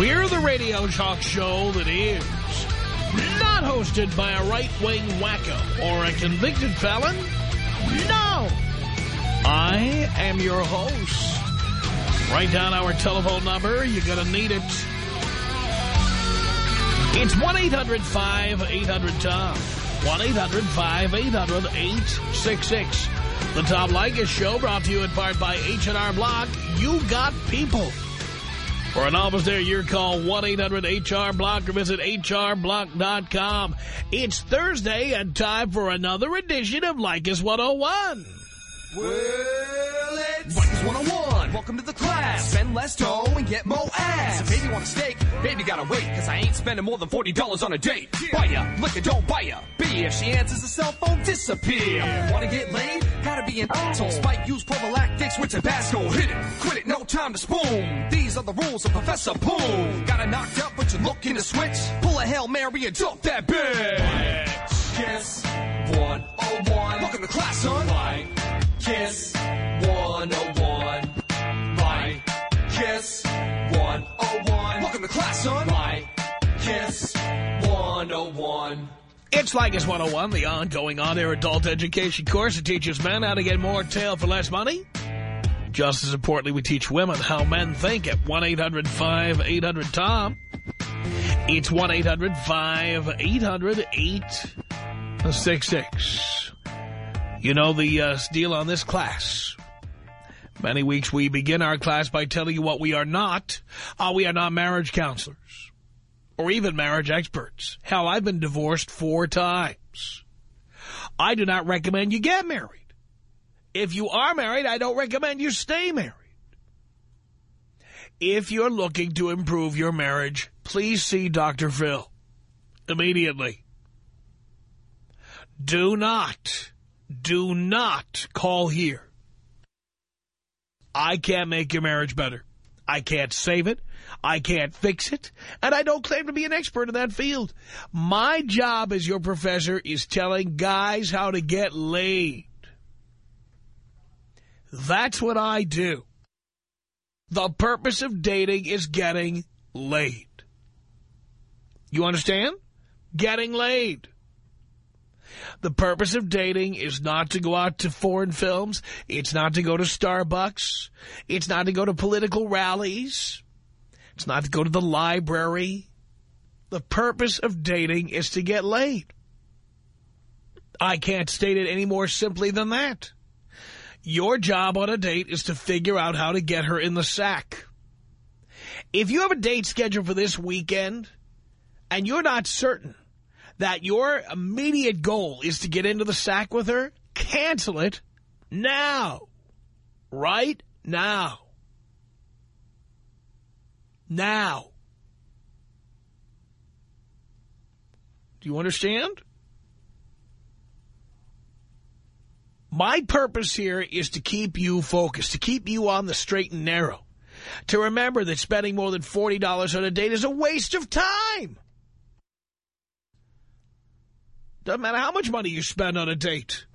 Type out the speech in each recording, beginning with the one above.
We're the radio talk show that is not hosted by a right-wing wacko or a convicted felon. No! I am your host. Write down our telephone number. You're going to need it. It's 1-800-5800-TOM. 1-800-5800-866. The Tom Leykis Show brought to you in part by H&R Block. You got people. For an office there year call, 1-800-HR-BLOCK or visit hrblock.com. It's Thursday and time for another edition of Leykis 101. Well, it's Leykis 101. Welcome to the class. Spend less dough and get more ass. If baby wants steak, baby gotta wait, cause I ain't spending more than $40 on a date. Buy ya, Lick liquor, don't buy ya. B, if she answers the cell phone, disappear. Wanna get laid? Gotta be an asshole. Spike, use prophylactics with Tabasco. Hit it, quit it, no time to spoon. These are the rules of Professor Poon. Gotta knocked up, but you're looking to switch. Pull a Hail Mary and dump that bitch. Kiss 101. Welcome to class, son. Kiss 101. Kiss 101. Welcome to class, son. Bye. Kiss 101. It's Leykis 101, the ongoing on-air adult education course that teaches men how to get more tail for less money. Just as importantly, we teach women how men think at 1-800-5800-TOM. It's 1-800-5800-866. You know the uh, deal on this class. Many weeks we begin our class by telling you what we are not. Uh, we are not marriage counselors or even marriage experts. Hell, I've been divorced four times. I do not recommend you get married. If you are married, I don't recommend you stay married. If you're looking to improve your marriage, please see Dr. Phil immediately. Do not, do not call here. I can't make your marriage better. I can't save it. I can't fix it. And I don't claim to be an expert in that field. My job as your professor is telling guys how to get laid. That's what I do. The purpose of dating is getting laid. You understand? Getting laid. The purpose of dating is not to go out to foreign films. It's not to go to Starbucks. It's not to go to political rallies. It's not to go to the library. The purpose of dating is to get laid. I can't state it any more simply than that. Your job on a date is to figure out how to get her in the sack. If you have a date scheduled for this weekend and you're not certain that your immediate goal is to get into the sack with her, cancel it now. Right now. Now. Do you understand? My purpose here is to keep you focused, to keep you on the straight and narrow. To remember that spending more than $40 on a date is a waste of time. Doesn't matter how much money you spend on a date.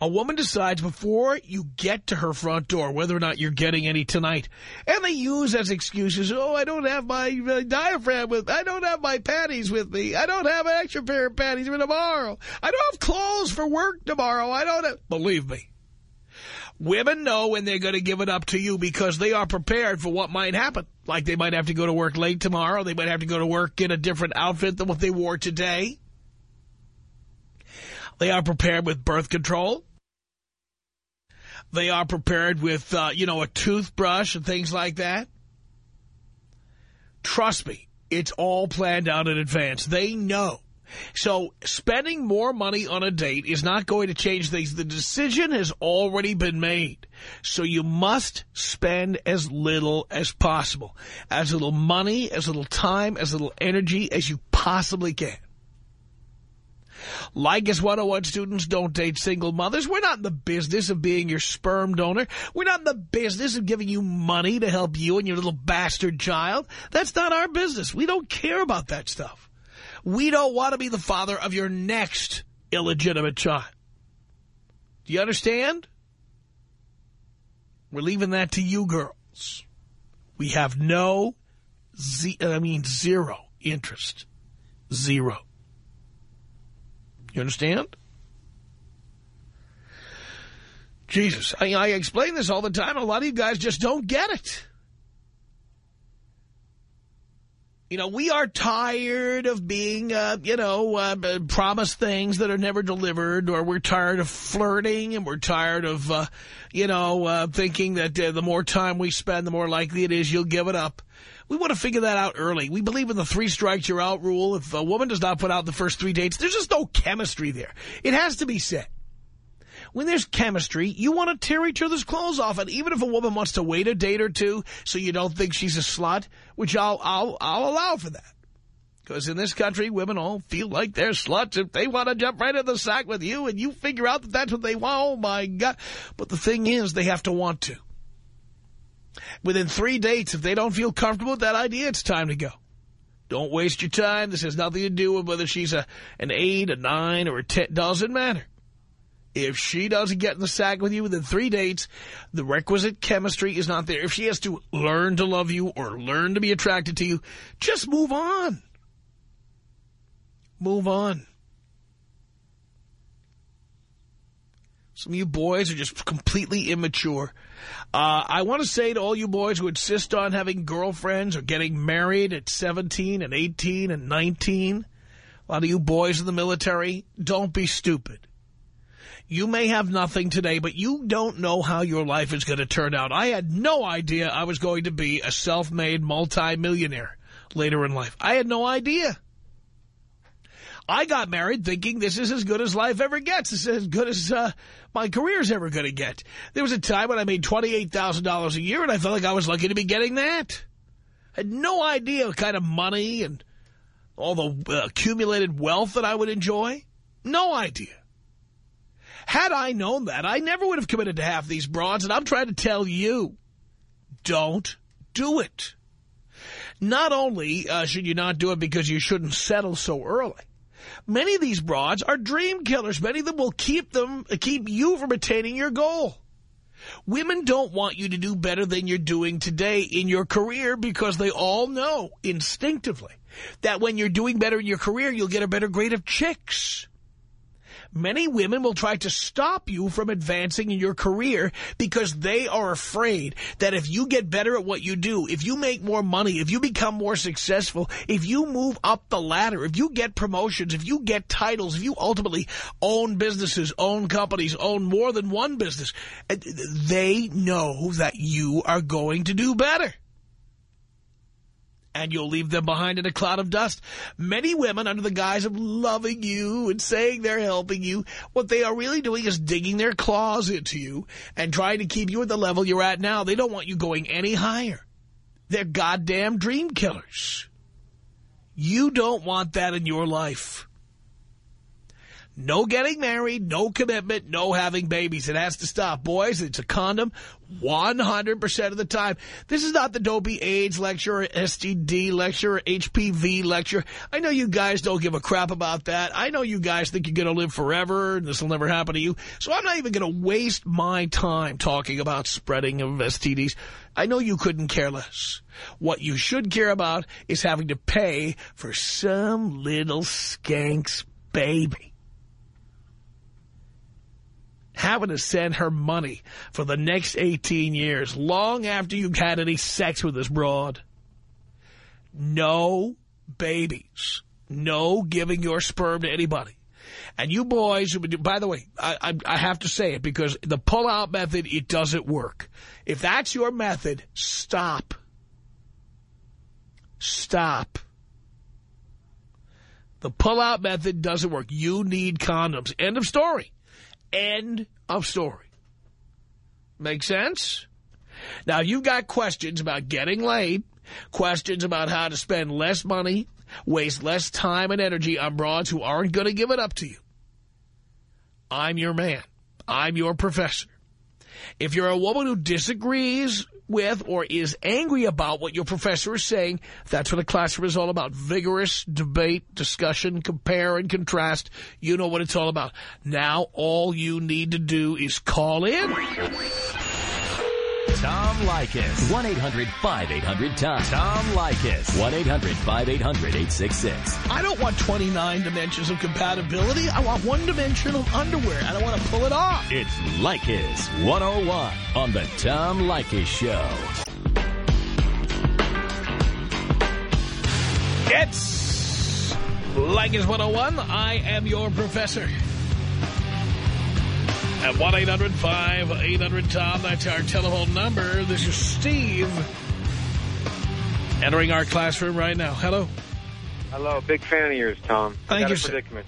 A woman decides before you get to her front door whether or not you're getting any tonight. And they use as excuses, oh, I don't have my uh, diaphragm with I don't have my panties with me. I don't have an extra pair of panties for tomorrow. I don't have clothes for work tomorrow. I don't have... Believe me. Women know when they're going to give it up to you because they are prepared for what might happen. Like they might have to go to work late tomorrow. They might have to go to work in a different outfit than what they wore today. They are prepared with birth control. They are prepared with, uh, you know, a toothbrush and things like that. Trust me, it's all planned out in advance. They know So spending more money on a date is not going to change things. The decision has already been made. So you must spend as little as possible. As little money, as little time, as little energy as you possibly can. Leykis 101 students don't date single mothers. We're not in the business of being your sperm donor. We're not in the business of giving you money to help you and your little bastard child. That's not our business. We don't care about that stuff. We don't want to be the father of your next illegitimate child. Do you understand? We're leaving that to you girls. We have no, I mean zero interest. Zero. You understand? Jesus, I, I explain this all the time. A lot of you guys just don't get it. You know, we are tired of being, uh, you know, uh, promised things that are never delivered, or we're tired of flirting, and we're tired of, uh, you know, uh, thinking that uh, the more time we spend, the more likely it is you'll give it up. We want to figure that out early. We believe in the three strikes you're out rule. If a woman does not put out the first three dates, there's just no chemistry there. It has to be said. When there's chemistry, you want to tear each other's clothes off. And even if a woman wants to wait a date or two so you don't think she's a slut, which I'll, I'll, I'll allow for that. Because in this country, women all feel like they're sluts if they want to jump right in the sack with you and you figure out that that's what they want. Oh, my God. But the thing is, they have to want to. Within three dates, if they don't feel comfortable with that idea, it's time to go. Don't waste your time. This has nothing to do with whether she's a an eight, a nine, or a ten. Doesn't matter. If she doesn't get in the sack with you within three dates, the requisite chemistry is not there. If she has to learn to love you or learn to be attracted to you, just move on. Move on. Some of you boys are just completely immature. Uh, I want to say to all you boys who insist on having girlfriends or getting married at 17 and 18 and 19, a lot of you boys in the military, don't be stupid. You may have nothing today, but you don't know how your life is going to turn out. I had no idea I was going to be a self-made multimillionaire later in life. I had no idea. I got married thinking this is as good as life ever gets. This is as good as uh, my career's ever going to get. There was a time when I made $28,000 a year, and I felt like I was lucky to be getting that. I had no idea what kind of money and all the uh, accumulated wealth that I would enjoy. No idea. Had I known that, I never would have committed to half these broads, and I'm trying to tell you, don't do it. Not only uh, should you not do it because you shouldn't settle so early, many of these broads are dream killers. Many of them will keep them uh, keep you from attaining your goal. Women don't want you to do better than you're doing today in your career because they all know instinctively that when you're doing better in your career, you'll get a better grade of chicks. Many women will try to stop you from advancing in your career because they are afraid that if you get better at what you do, if you make more money, if you become more successful, if you move up the ladder, if you get promotions, if you get titles, if you ultimately own businesses, own companies, own more than one business, eh, they know that you are going to do better and you'll leave them behind in a cloud of dust. Many women, under the guise of loving you and saying they're helping you, what they are really doing is digging their claws into you and trying to keep you at the level you're at now. They don't want you going any higher. They're goddamn dream killers. You don't want that in your life. No getting married, no commitment, no having babies. It has to stop. Boys, it's a condom 100% of the time. This is not the dopey AIDS lecture or STD lecture or HPV lecture. I know you guys don't give a crap about that. I know you guys think you're going to live forever and this will never happen to you. So I'm not even going to waste my time talking about spreading of STDs. I know you couldn't care less. What you should care about is having to pay for some little skank's baby having to send her money for the next 18 years, long after you've had any sex with this broad. No babies. No giving your sperm to anybody. And you boys, by the way, I, I, I have to say it because the pull-out method, it doesn't work. If that's your method, stop. Stop. The pull-out method doesn't work. You need condoms. End of story. End of story. Make sense? Now, you've got questions about getting laid, questions about how to spend less money, waste less time and energy on broads who aren't going to give it up to you. I'm your man. I'm your professor. If you're a woman who disagrees with or is angry about what your professor is saying, that's what a classroom is all about. Vigorous debate, discussion, compare and contrast. You know what it's all about. Now all you need to do is call in. Tom Leykis. 1-800-5800-TOM. Tom Leykis. 1-800-5800-866. I don't want 29 dimensions of compatibility. I want one dimension of underwear. I don't want to pull it off. It's Leykis 101 on the Tom Leykis Show. It's Leykis 101. I am your professor. At 1-800-5800-TOM, that's our telephone number. This is Steve entering our classroom right now. Hello. Hello, big fan of yours, Tom. Thank I got you, a sir. predicament.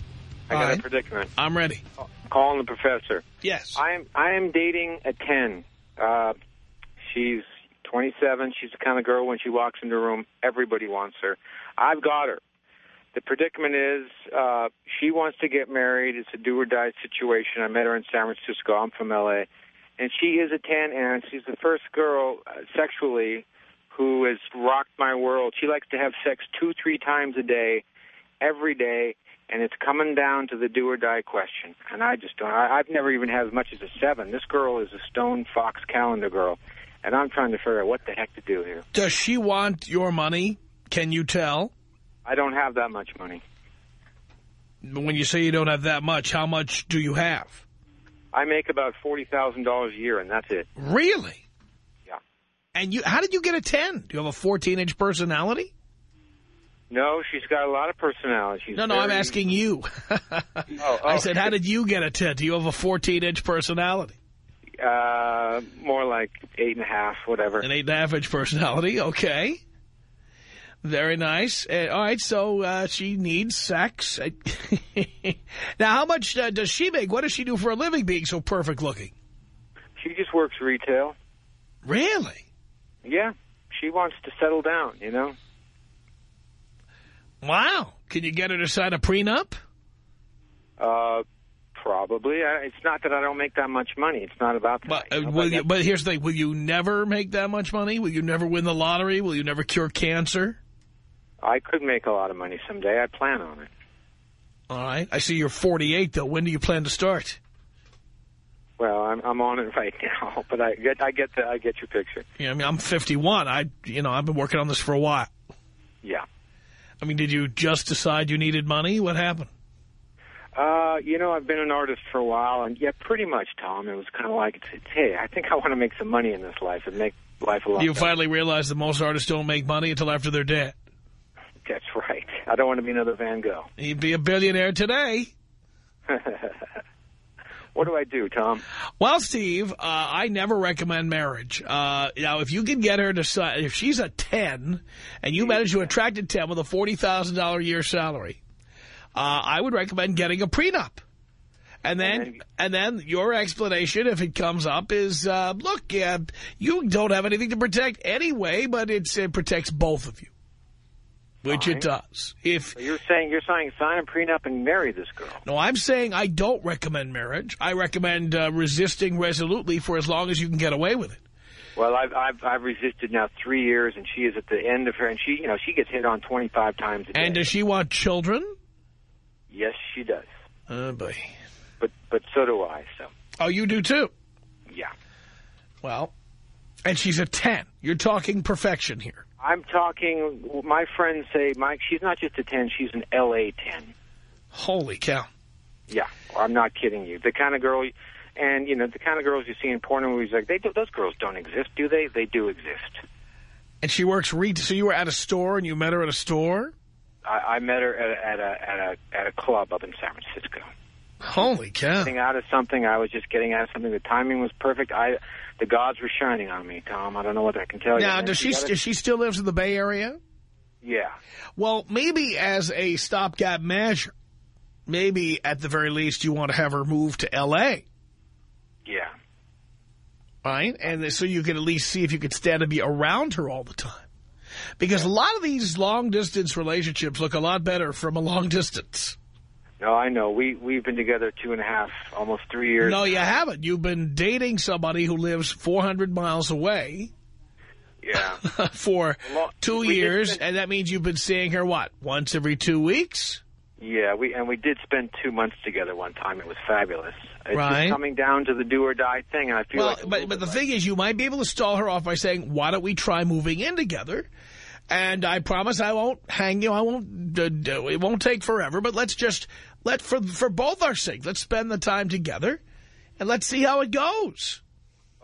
I All got right. a predicament. I'm ready. Calling the professor. Yes. I am I am dating a 10. Uh, she's 27. She's the kind of girl when she walks into a room, everybody wants her. I've got her. The predicament is uh, she wants to get married. It's a do or die situation. I met her in San Francisco. I'm from L.A. And she is a 10, and she's the first girl uh, sexually who has rocked my world. She likes to have sex two, three times a day, every day, and it's coming down to the do or die question. And I just don't. I, I've never even had as much as a seven. This girl is a stone fox calendar girl, and I'm trying to figure out what the heck to do here. Does she want your money? Can you tell? I don't have that much money. When you say you don't have that much, how much do you have? I make about forty thousand dollars a year, and that's it. Really? Yeah. And you, how did you get a 10? Do you have a 14-inch personality? No, she's got a lot of personality. She's No, no, I'm asking you. Oh, I said, how did you get a 10? Do you have a 14-inch personality? Uh, more like eight and a half, whatever. An 8.5-inch personality, okay. Very nice. Uh, all right, so uh, she needs sex. now, how much uh, does she make? What does she do for a living being so perfect looking? She just works retail. Really? Yeah, she wants to settle down. You know. Wow. Can you get her to sign a prenup? Uh, probably. I, it's not that I don't make that much money. It's not about that. But, uh, you know, will but you, but here's the thing. Will you never make that much money? Will you never win the lottery? Will you never cure cancer? I could make a lot of money someday. I plan on it. All right. I see you're 48, though. When do you plan to start? Well, I'm I'm on it right now, but I get I get the I get your picture. Yeah, I mean, I'm 51. I, you know, I've been working on this for a while. Yeah. I mean, did you just decide you needed money? What happened? Uh, you know, I've been an artist for a while, and yeah, pretty much, Tom. It was kind of like, hey, I think I want to make some money in this life and make life a lot. You better. finally realize that most artists don't make money until after they're dead. That's right. I don't want to be another Van Gogh. You'd be a billionaire today. What do I do, Tom? Well, Steve, uh, I never recommend marriage. Uh, now, if you can get her to sign, if she's a 10 and you manage to attract a 10 with a $40,000 a year salary, uh, I would recommend getting a prenup. And then, And then- and then your explanation, if it comes up, is, uh, look, uh, you don't have anything to protect anyway, but it's, it protects both of you, which it does. If So you're saying you're saying sign a prenup and marry this girl. no, I'm saying I don't recommend marriage. I recommend uh, resisting resolutely for as long as you can get away with it. Well, I've I've I've resisted now three years, and she is at the end of her, and she you know she gets hit on 25 times a day. And does she want children? yes, she does. Oh, boy. But but so do I. So Oh, you do too? yeah, Well, and she's a 10. You're talking perfection here. I'm talking. My friends say, Mike, she's not just a 10; she's an LA 10. Holy cow. Yeah, I'm not kidding you. The kind of girl, and you know, the kind of girls you see in porn movies, like they do, those girls don't exist, do they? They do exist. And she works retail. So you were at a store and you met her at a store? I, I met her at a, at a at a at a club up in San Francisco. Holy cow. Getting out of something, I was just getting out of something. The timing was perfect. I, the gods were shining on me, Tom. I don't know what I can tell you. Now, does she, does she still lives in the Bay Area? Yeah. Well, maybe as a stopgap measure, maybe at the very least you want to have her move to L.A., Yeah. right? And so you can at least see if you could stand to be around her all the time. Because a lot of these long-distance relationships look a lot better from a long distance. No, I know. We we've been together two and a half, almost three years. No, you haven't. You've been dating somebody who lives 400 miles away Yeah. for Well, two years, spend- and that means you've been seeing her, what, once every two weeks? Yeah, we and we did spend two months together one time. It was fabulous. It's Right. just coming down to the do or die thing, and I feel Well, like. but, but the bit thing is, you might be able to stall her off by saying, why don't we try moving in together? And I promise I won't hang you. I won't. Uh, it won't take forever. But let's just let for for both our sake. Let's spend the time together, and let's see how it goes.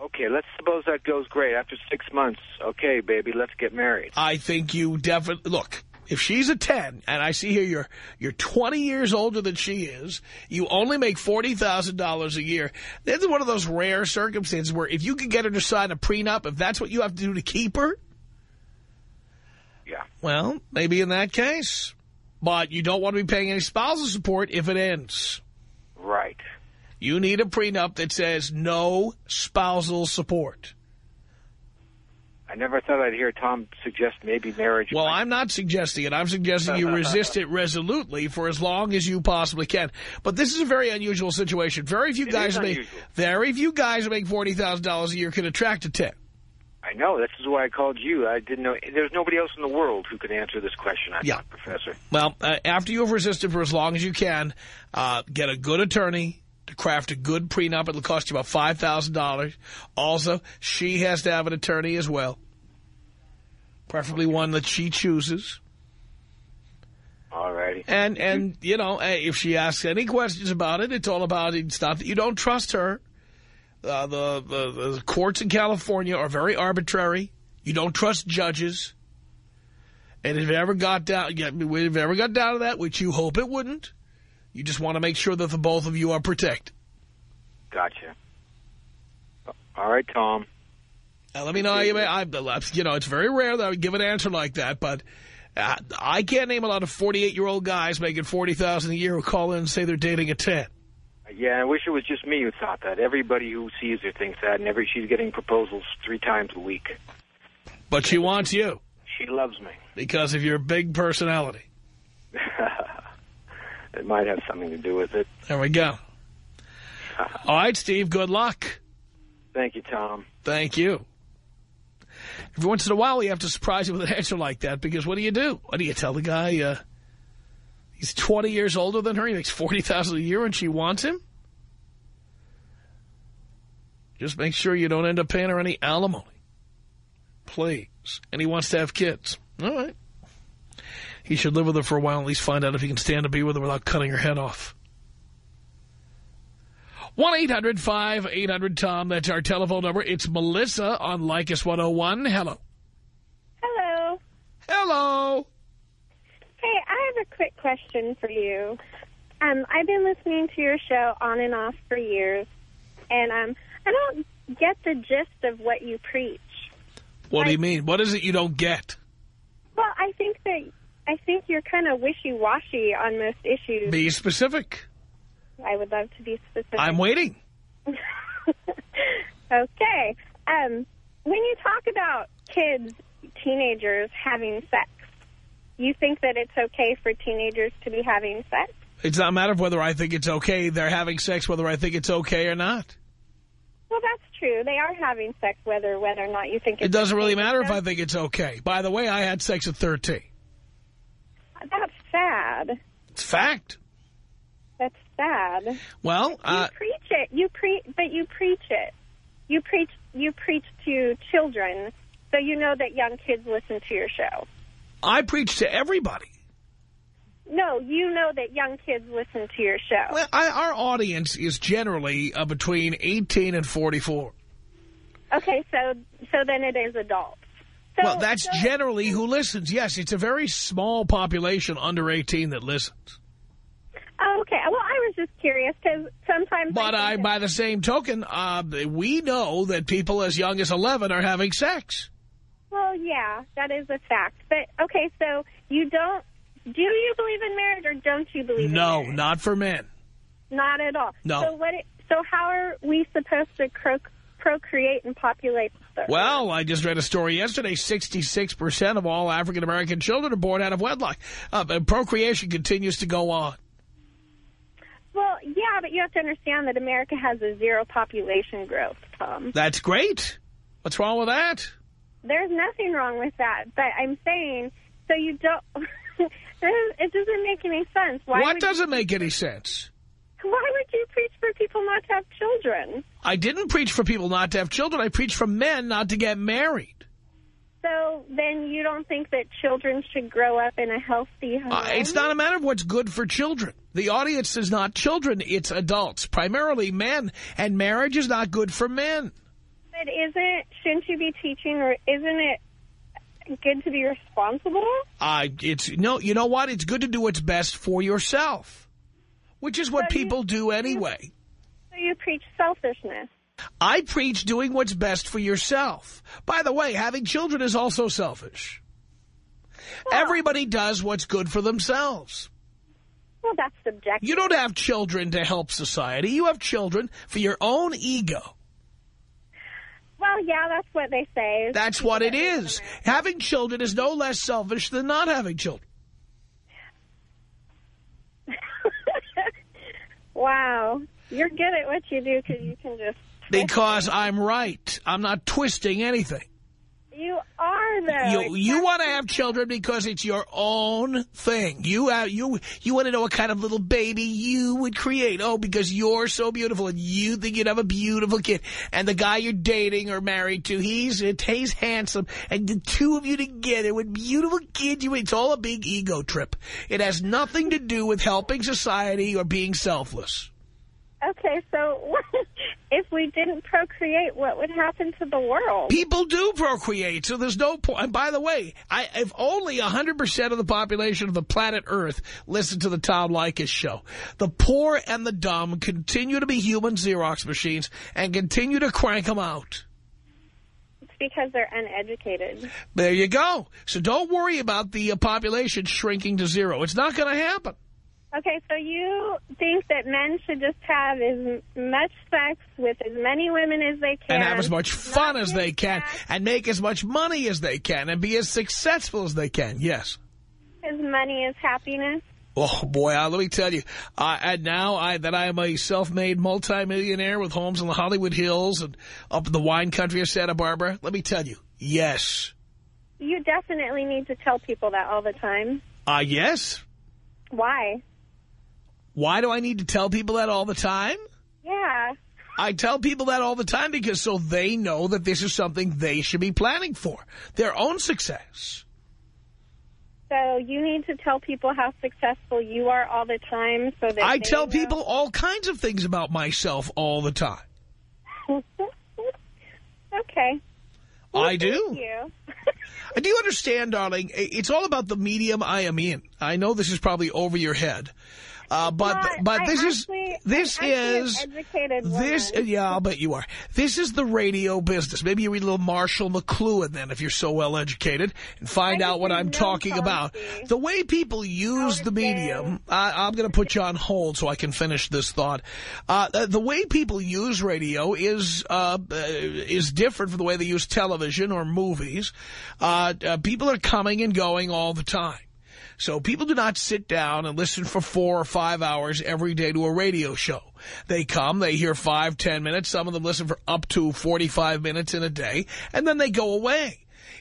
okay, let's suppose that goes great. After six months, okay, baby, let's get married. I think you definitely look. If she's a 10, and I see here you're you're 20 years older than she is, you only make $40,000 a year. This is one of those rare circumstances where if you could get her to sign a prenup, if that's what you have to do to keep her, Yeah. well, maybe in that case. But you don't want to be paying any spousal support if it ends. Right. You need a prenup that says no spousal support. I never thought I'd hear Tom suggest maybe marriage. Well, might- I'm not suggesting it. I'm suggesting you resist it resolutely for as long as you possibly can. But this is a very unusual situation. Very few It guys make unusual. very few guys who make forty thousand dollars a year can attract a ten. I know. This is why I called you. I didn't know. There's nobody else in the world who could answer this question. I Yeah. Professor. Well, uh, after you have resisted for as long as you can, uh, get a good attorney to craft a good prenup. It'll cost you about five thousand dollars. Also, she has to have an attorney as well, preferably one that she chooses. All righty. And, and you know, if she asks any questions about it, it's all about, it's not that you don't trust her. Uh, the, the, the courts in California are very arbitrary. You don't trust judges. And if it ever got down, if it ever got down to that, which you hope it wouldn't, you just want to make sure that the both of you are protected. Gotcha. All right, Tom. Now, let me know how you may, I, you know, it's very rare that I would give an answer like that, but uh, I can't name a lot of 48-year-old guys making 40,000 a year who call in and say they're dating a 10. Yeah, I wish it was just me who thought that. Everybody who sees her thinks that, and every she's getting proposals three times a week. But she wants you. She loves me. because of your big personality. It might have something to do with it. There we go. All right, Steve, good luck. Thank you, Tom. Thank you. Every once in a while, you have to surprise him with an answer like that, because what do you do? What do you tell the guy? Uh, he's 20 years older than her. He makes 40,000 a year, and she wants him? Just make sure you don't end up paying her any alimony. Please. And he wants to have kids. All right. He should live with her for a while and at least find out if he can stand to be with her without cutting her head off. 1-800-5800-TOM. That's our telephone number. It's Melissa on Leykis 101. Hello. Hello. Hello. Hey, I have a quick question for you. Um, I've been listening to your show on and off for years, and um, I don't get the gist of what you preach. What do you mean? What is it you don't get? Well, I think that I think you're kind of wishy-washy on most issues. Be specific. I would love to be specific. I'm waiting. okay. Um, when you talk about kids, teenagers having sex, you think that it's okay for teenagers to be having sex? It's not a matter of whether I think it's okay they're having sex, whether I think it's okay or not. Well, that's true. They are having sex, whether whether or not you think it's It doesn't really matter if I think it's okay. By the way, I had sex at 13. That's sad. It's fact. That's sad. Well, You uh, preach it. You pre, but you preach it. You preach. You preach to children, so you know that young kids listen to your show. I preach to everybody. No, you know that young kids listen to your show. Well, I, our audience is generally uh, between 18 and 44. Okay, so so then it is adults. So, Well, that's so- generally who listens. Yes, it's a very small population under 18 that listens. Okay. Well, I was just curious because sometimes. But I, think by the same token, uh, we know that people as young as 11 are having sex. Well, yeah, that is a fact. But okay, so you don't do you believe in marriage or don't you believe No, in marriage? not for men. not at all. No. So what? So how are we supposed to cro procreate and populate the Well, I just read a story yesterday. 66% of all African-American children are born out of wedlock. Uh, but procreation continues to go on. Well, yeah, but you have to understand that America has a zero population growth, Tom. That's great. What's wrong with that? There's nothing wrong with that. But I'm saying, so you don't. it doesn't make any sense. Why what doesn't make any sense? Why would you preach for people not to have children? I didn't preach for people not to have children. I preached for men not to get married. So then you don't think that children should grow up in a healthy home? Uh, it's not a matter of what's good for children. The audience is not children, it's adults, primarily men. And marriage is not good for men. But isn't, shouldn't you be teaching, or isn't it good to be responsible? Uh, it's no, you know what? It's good to do what's best for yourself, which is what you- people do anyway. So you preach selfishness. I preach doing what's best for yourself. By the way, having children is also selfish. Everybody does what's good for themselves. Well, that's subjective. You don't have children to help society. You have children for your own ego. Well, yeah, that's what they say. That's what it is. that live in is. America. Having children is no less selfish than not having children. wow. You're good at what you do because you can just... Because. I'm right. I'm not twisting anything. You are, though. You you want to have children because it's your own thing. You have, you you want to know what kind of little baby you would create. Oh, because you're so beautiful and you think you'd have a beautiful kid. And the guy you're dating or married to, he's he's handsome, and the two of you together with beautiful kids, you it's all a big ego trip. It has nothing to do with helping society or being selfless. Okay, so if we didn't procreate, what would happen to the world? People do procreate, so there's no point. And by the way, I, if only 100% of the population of the planet Earth listened to the Tom Leykis show, the poor and the dumb continue to be human Xerox machines and continue to crank them out. It's because they're uneducated. There you go. So don't worry about the uh, population shrinking to zero. It's not going to happen. Okay, so you think that men should just have as much sex with as many women as they can. And have as much fun as they can sex, and make as much money as they can and be as successful as they can. Yes. As money is happiness. Oh, boy, uh, let me tell you, uh, and now I, that I am a self-made multimillionaire with homes in the Hollywood Hills and up in the wine country of Santa Barbara, let me tell you, yes. You definitely need to tell people that all the time. Uh, yes. Why? Why do I need to tell people that all the time? Yeah. I tell people that all the time because so they know that this is something they should be planning for, their own success. So you need to tell people how successful you are all the time so that I tell know. people all kinds of things about myself all the time. okay. Well, I do. Thank you. Do you understand, darling? It's all about the medium I am in. I know this is probably over your head. Uh, but but I this actually- is this is educated this woman. yeah I'll bet you are. This is the radio business. Maybe you read a little Marshall McLuhan then if you're so well educated and find I out what I'm know talking about. The way people use the medium. I, I'm going to put you on hold so I can finish this thought. Uh, the, the way people use radio is uh, uh, is different from the way they use television or movies. Uh, uh, people are coming and going all the time. So people do not sit down and listen for four or five hours every day to a radio show. They come, they hear five, ten minutes. Some of them listen for up to 45 minutes in a day, and then they go away.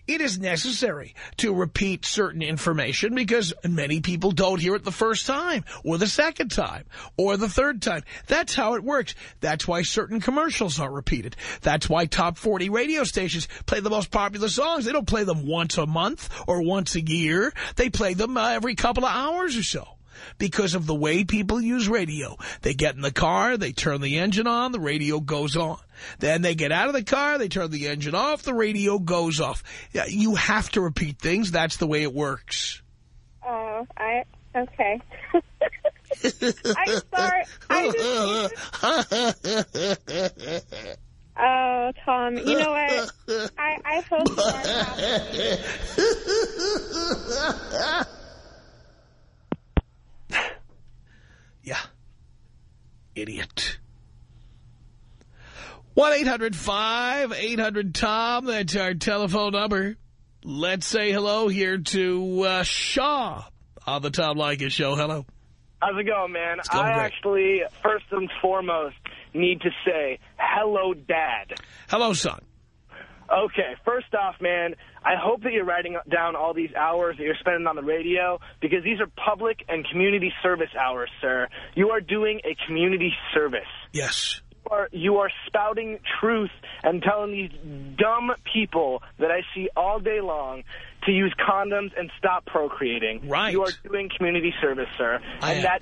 It is necessary to repeat certain information because many people don't hear it the first time or the second time or the third time. That's how it works. That's why certain commercials are repeated. That's why top 40 radio stations play the most popular songs. They don't play them once a month or once a year. They play them uh, every couple of hours or so because of the way people use radio. They get in the car, they turn the engine on, the radio goes on. Then they get out of the car, they turn the engine off, the radio goes off. Yeah, You have to repeat things. That's the way it works. Oh, I okay. I'm sorry. I just, Oh, Tom, you know what? I, I hope you are happy. Yeah. Idiot. 1-800-5800-TOM. That's our telephone number. Let's say hello here to uh, Shaw on the Tom Leykis show. Hello. How's it going, man? going I great. actually, first and foremost, need to say, hello, Dad. Hello, son. Okay, first off, man, I hope that you're writing down all these hours that you're spending on the radio because these are public and community service hours, sir. You are doing a community service. Yes. You are, you are spouting truth and telling these dumb people that I see all day long to use condoms and stop procreating. Right. You are doing community service, sir. I and am. that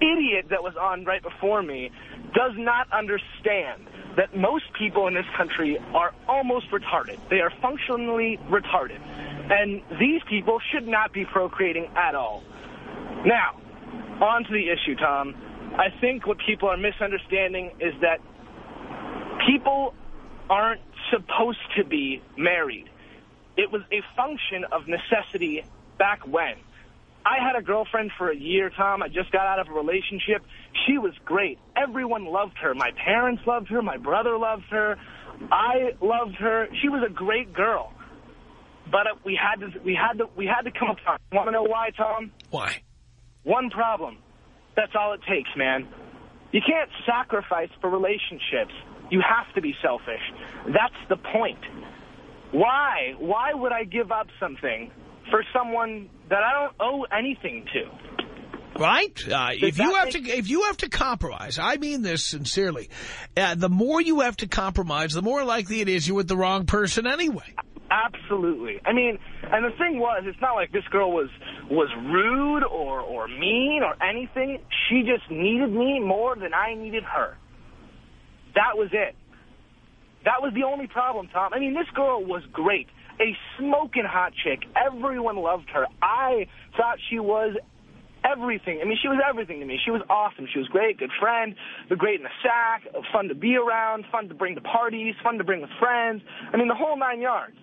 idiot that was on right before me does not understand that most people in this country are almost retarded. They are functionally retarded. And these people should not be procreating at all. Now, on to the issue, Tom. I think what people are misunderstanding is that people aren't supposed to be married. It was a function of necessity back when. I had a girlfriend for a year, Tom. I just got out of a relationship. She was great. Everyone loved her. My parents loved her. My brother loved her. I loved her. She was a great girl. But uh, we had to we had to we had to come upon. Want to know why, Tom? Why? One problem. That's all it takes, man. You can't sacrifice for relationships. You have to be selfish. That's the point. Why? Why would I give up something for someone that I don't owe anything to? Right? Uh, if you have to, if you have to compromise, I mean this sincerely. Uh, the more you have to compromise, the more likely it is you're with the wrong person anyway. Absolutely. I mean, and the thing was, it's not like this girl was was rude or or mean or anything. She just needed me more than I needed her. That was it. That was the only problem, Tom. I mean, this girl was great. A smoking hot chick. Everyone loved her. I thought she was everything. I mean, she was everything to me. She was awesome. She was great, good friend, the great in the sack, fun to be around, fun to bring to parties, fun to bring with friends. I mean, the whole nine yards.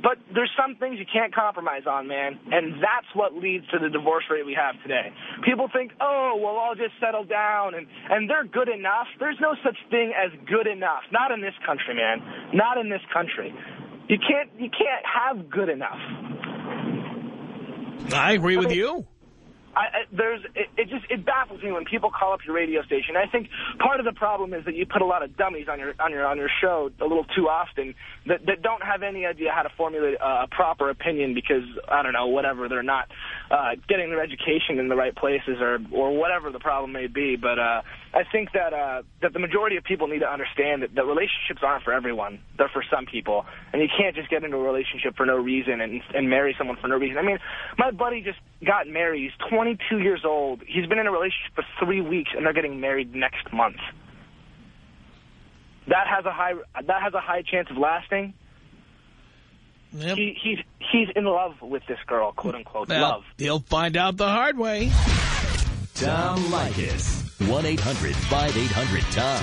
But there's some things you can't compromise on, man, and that's what leads to the divorce rate we have today. People think, oh, well, I'll just settle down, and, and they're good enough. There's no such thing as good enough. Not in this country, man. Not in this country. You can't, you can't have good enough. I agree with you. I, there's it, it just it baffles me when people call up your radio station. I think part of the problem is that you put a lot of dummies on your on your on your show a little too often that that don't have any idea how to formulate a, a proper opinion because I don't know whatever they're not uh, getting their education in the right places or or whatever the problem may be. But uh, I think that uh, that the majority of people need to understand that, that relationships aren't for everyone. They're for some people, and you can't just get into a relationship for no reason and and marry someone for no reason. I mean, my buddy just got married. He's 22 years old. He's been in a relationship for three weeks, and they're getting married next month. That has a high that has a high chance of lasting. Yep. He, he's he's in love with this girl, quote unquote. Well, love. He'll find out the hard way. Tom Leykis. 1-800-5800-TOM.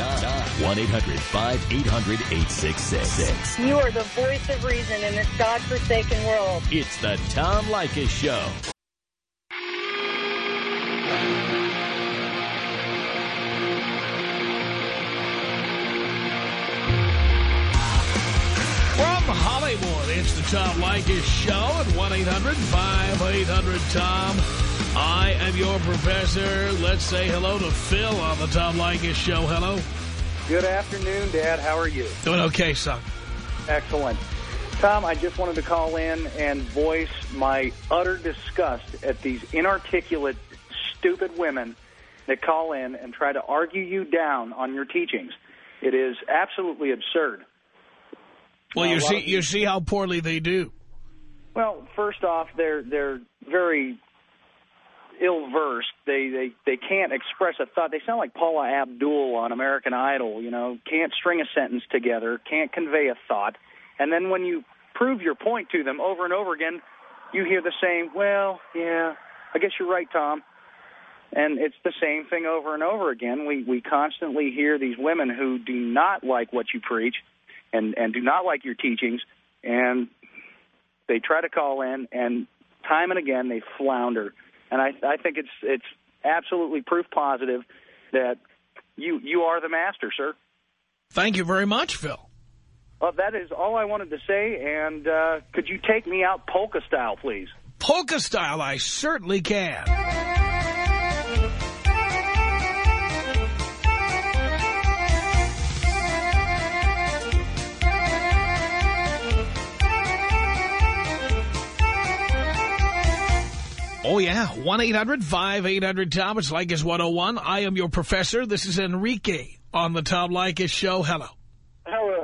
1-800-5800-866. You are the voice of reason in this godforsaken world. It's the Tom Leykis Show. From Hollywood, it's the Tom Leykis Show at 1-800-5800-TOM. I am your professor. Let's say hello to Phil on the Tom Leykis Show. Hello. Good afternoon, Dad. How are you? Doing okay, son. Excellent. Tom, I just wanted to call in and voice my utter disgust at these inarticulate, stupid women that call in and try to argue you down on your teachings. It is absolutely absurd. Well, you see, you see how poorly they do. Well, first off, they're they're very ill versed. They they they can't express a thought. They sound like Paula Abdul on American Idol. You know, can't string a sentence together, can't convey a thought, and then when you prove your point to them over and over again, you hear the same. Well, yeah, I guess you're right, Tom. And it's the same thing over and over again. We we constantly hear these women who do not like what you preach and and do not like your teachings and they try to call in and time and again they flounder. And I I think it's it's absolutely proof positive that you you are the master, sir. Thank you very much, Phil. Well, that is all I wanted to say. And uh, could you take me out polka style, please? Polka style, I certainly can. Oh, yeah. 1-800-5800-TOM. It's Leykis 101. I am your professor. This is Enrique on the Tom Leykis Show. Hello.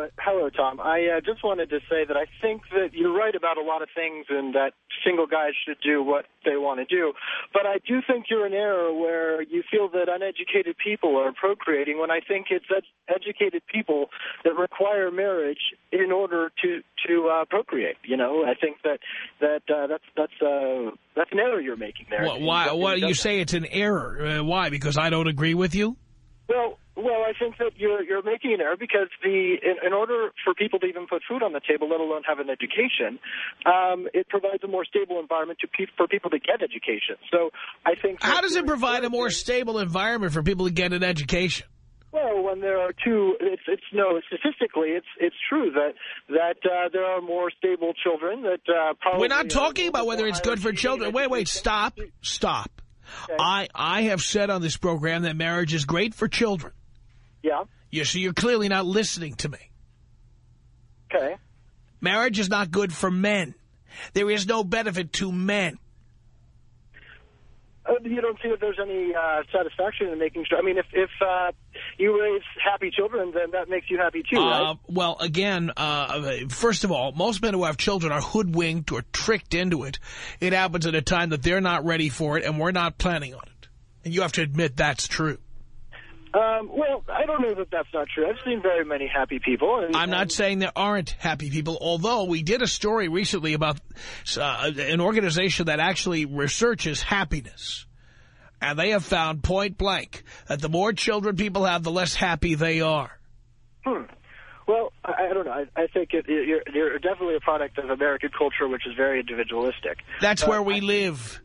Hello, hello, Tom. I uh, just wanted to say that I think that you're right about a lot of things and that single guys should do what they want to do. But I do think you're in error where you feel that uneducated people are procreating when I think it's ed educated people that require marriage in order to to uh, procreate. You know, I think that that uh, that's that's uh, that's an error you're making there. Well, why? Why you say it's an error? Uh, why? Because I don't agree with you? Well, well, I think that you're you're making an error because the in, in order for people to even put food on the table, let alone have an education, um, it provides a more stable environment to pe for people to get education. So I think how does it provide a more stable environment for people to get an education? Well, when there are two, it's it's no statistically, it's it's true that that uh, there are more stable children that uh, probably. We're not talking about whether it's good for children. Wait, wait, stop, stop. Okay. I I have said on this program that marriage is great for children. Yeah. You see, you're clearly not listening to me. Okay. Marriage is not good for men. There is no benefit to men. Uh, you don't see that there's any uh, satisfaction in making sure. I mean, if if uh, you raise happy children, then that makes you happy too, right? Uh, well, again, uh, first of all, most men who have children are hoodwinked or tricked into it. It happens at a time that they're not ready for it, and we're not planning on it. And you have to admit that's true. Um, well, I don't know that that's not true. I've seen very many happy people. And, I'm not saying there aren't happy people, although we did a story recently about uh, an organization that actually researches happiness. And they have found point blank that the more children people have, the less happy they are. Hmm. Well, I, I don't know. I, I think it, you're, you're definitely a product of American culture, which is very individualistic. That's uh, where we I, live.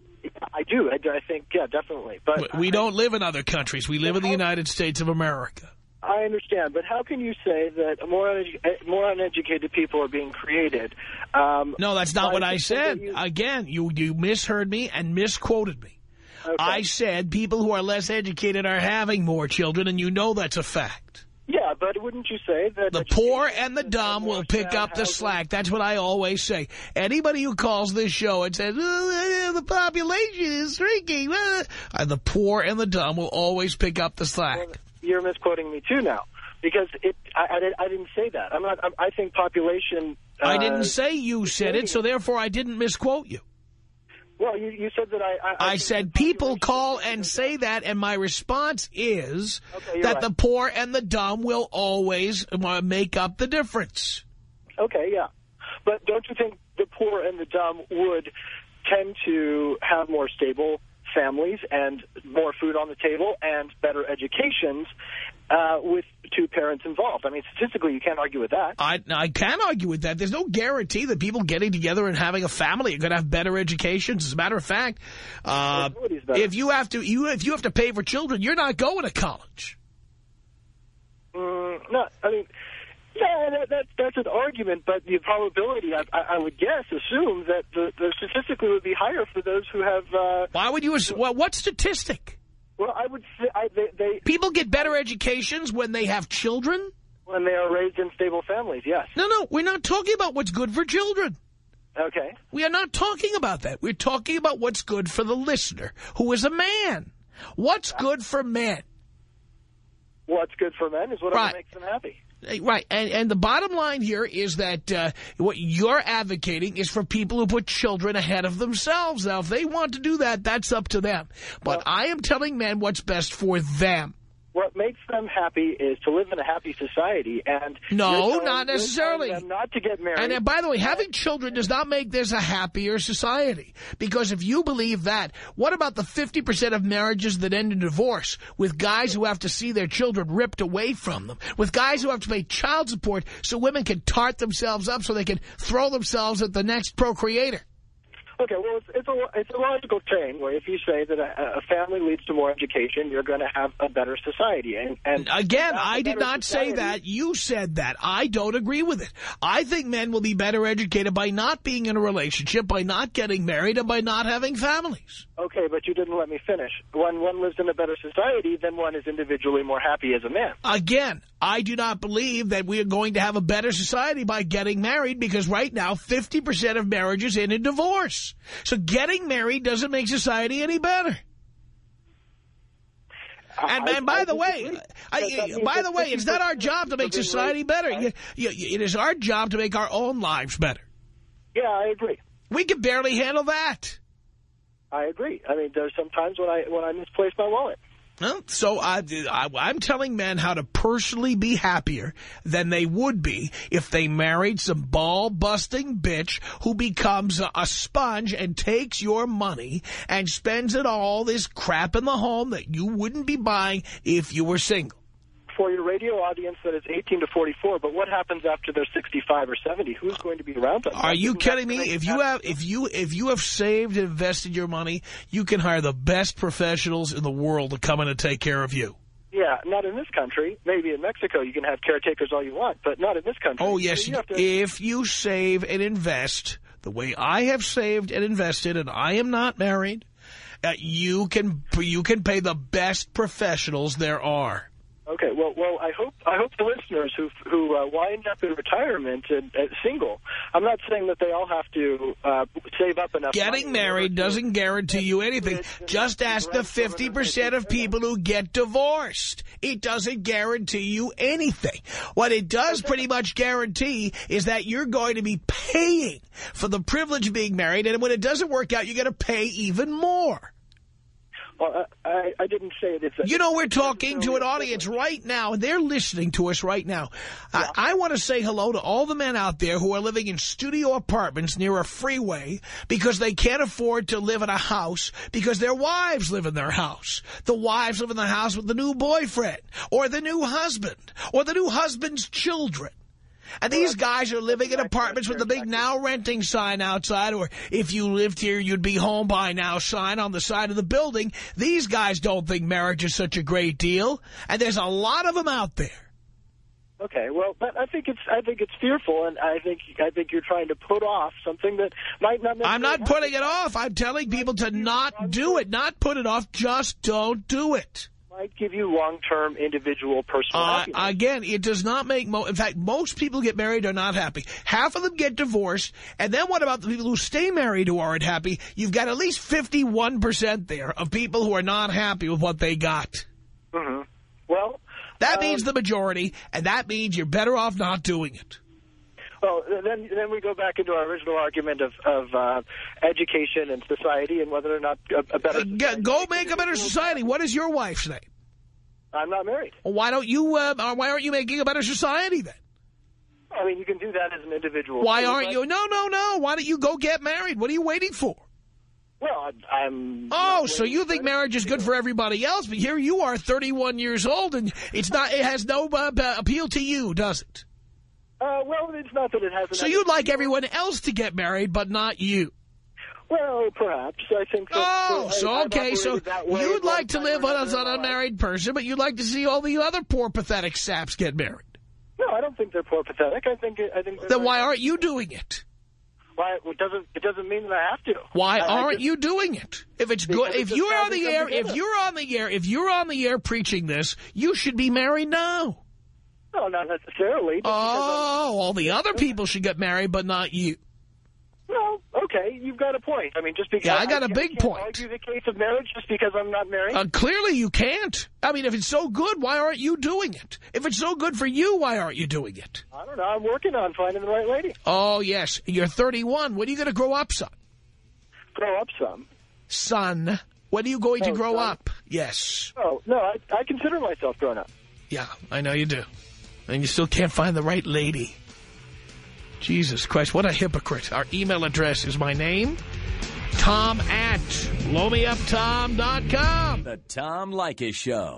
I do. I, I think, yeah, definitely. But we I, don't live in other countries. We live in the United States of America. I understand, but how can you say that more unedu more uneducated people are being created? Um, no, that's not what I said. You... Again, you you misheard me and misquoted me. Okay. I said people who are less educated are having more children, and you know that's a fact. Yeah, but wouldn't you say that... The poor and the dumb will pick up the slack. That's what I always say. Anybody who calls this show and says, oh, the population is shrinking, uh, the poor and the dumb will always pick up the slack. Well, you're misquoting me too now. Because it, I, I, I didn't say that. I'm not. I think population... Uh, I didn't say you said it, so therefore I didn't misquote you. Well, you, you said that I... I, I said people call and say that, and my response is okay, that right. the poor and the dumb will always uh, make up the difference. Okay, yeah. But don't you think the poor and the dumb would tend to have more stable families and more food on the table and better educations uh, with two parents involved. I mean, statistically, you can't argue with that. I, I can argue with that. There's no guarantee that people getting together and having a family are going to have better educations. As a matter of fact, uh, if you have to, you if you have to pay for children, you're not going to college. Mm, no, I mean, yeah, that, that, that's an argument, but the probability, I, I, I would guess, assume that the, the statistically would be higher for those who have... Uh, Why would you... Well, what statistic? Well, I would say... I, they, they, People get better educations when they have children? When they are raised in stable families, yes. No, no, we're not talking about what's good for children. Okay. We are not talking about that. We're talking about what's good for the listener, who is a man. What's good for men? What's good for men is whatever right. makes them happy. Right, and and the bottom line here is that uh, what you're advocating is for people who put children ahead of themselves. Now, if they want to do that, that's up to them. But well, I am telling men what's best for them. What makes them happy is to live in a happy society. And No, not necessarily. not to get married. And uh, by the way, having children does not make this a happier society. Because if you believe that, what about the 50% of marriages that end in divorce with guys who have to see their children ripped away from them, with guys who have to pay child support so women can tart themselves up so they can throw themselves at the next procreator? Okay, well, it's, it's, a, it's a logical chain where if you say that a, a family leads to more education, you're going to have a better society. And, and Again, I did not say that. You said that. I don't agree with it. I think men will be better educated by not being in a relationship, by not getting married, and by not having families. Okay, but you didn't let me finish. When one lives in a better society, then one is individually more happy as a man. Again, I do not believe that we are going to have a better society by getting married because right now 50% of marriages end in divorce. So getting married doesn't make society any better. And, and by the way. I, That- that means by the way, it's not our job to make society better. It is our job to make our own lives better. Yeah, I agree. We can barely handle that. I agree. I mean, there's some times when I when I misplace my wallet. So I, I, I'm telling men how to personally be happier than they would be if they married some ball-busting bitch who becomes a, a sponge and takes your money and spends it all this crap in the home that you wouldn't be buying if you were single. For your radio audience that is 18 to 44, but what happens after they're 65 or 70? Who's going to be around them? Are you kidding me? If you have if you if you have saved and invested your money, you can hire the best professionals in the world to come in and take care of you. Yeah, not in this country. Maybe in Mexico you can have caretakers all you want, but not in this country. Oh, yes. You have to, If you save and invest the way I have saved and invested, and I am not married, uh, you can you can pay the best professionals there are. Okay, well, well, I hope I hope the listeners who who uh, wind up in retirement and uh, single. I'm not saying that they all have to uh, save up enough. Getting married in order to- doesn't guarantee you anything. Just ask the 50% of people who get divorced. It doesn't guarantee you anything. What it does pretty much guarantee is that you're going to be paying for the privilege of being married, and when it doesn't work out, you're going to pay even more. Well, I, I, didn't say it. A, You know, we're talking to an audience right now, and they're listening to us right now. I, I want to say hello to all the men out there who are living in studio apartments near a freeway because they can't afford to live in a house because their wives live in their house. The wives live in the house with the new boyfriend or the new husband or the new husband's children. And these guys are living in apartments with the big now renting sign outside, or if you lived here, you'd be home by now sign on the side of the building. These guys don't think marriage is such a great deal, and there's a lot of them out there. Okay, well, but I think it's I think it's fearful, and I think I think you're trying to put off something that might not. I'm not necessarily putting it off. I'm telling people to not do it, not put it off. Just don't do it. Might give you long-term individual personal Uh, happiness. again, it does not make, mo in fact, most people get married are not happy. Half of them get divorced, and then what about the people who stay married who aren't happy? You've got at least 51% there of people who are not happy with what they got. hmm Well, That um, means the majority, and that means you're better off not doing it. Well, then then we go back into our original argument of of uh, education and society and whether or not a, a better. Uh, Go make a better society. What is your wife's name? I'm not married. Well, why don't you, uh, why aren't you making a better society then? I mean, you can do that as an individual. Why aren't but- you? No, no, no. Why don't you go get married? What are you waiting for? Well, I'm. Oh, so you think marriage is good for everybody else, but here you are 31 years old and it's not, it has no uh, appeal to you, does it? Uh, well, it's not that it hasn't. So you'd like everyone else to get married, but not you. Well, perhaps I think. That, Oh, I- so okay, so operated that way you'd like to live as an unmarried person, but you'd like to see all the other poor, pathetic saps get married. No, I don't think they're poor pathetic. I think I think. Then why aren't you doing it? Why it doesn't it doesn't mean that I have to. Why I- I aren't just- you doing it? If it's good, if you're on the air, if you're on the air, if you're on the air preaching this, you should be married now. No, not necessarily. Oh, all the other people should get married, but not you. No, okay, you've got a point. I mean, just because Yeah, I got a can't- big can't point. Argue the case of marriage just because I'm not married. Uh, clearly you can't. I mean, if it's so good, why aren't you doing it? If it's so good for you, why aren't you doing it? I don't know. I'm working on finding the right lady. Oh, yes. You're 31. When are you going to grow up, son? Grow up some. Son, when are you going to Oh, grow son. up? Yes. Oh, no, I, I consider myself grown up. Yeah, I know you do. And you still can't find the right lady. Jesus Christ, what a hypocrite. Our email address is my name, Tom at blowmeuptom.com. The Tom Leykis Show.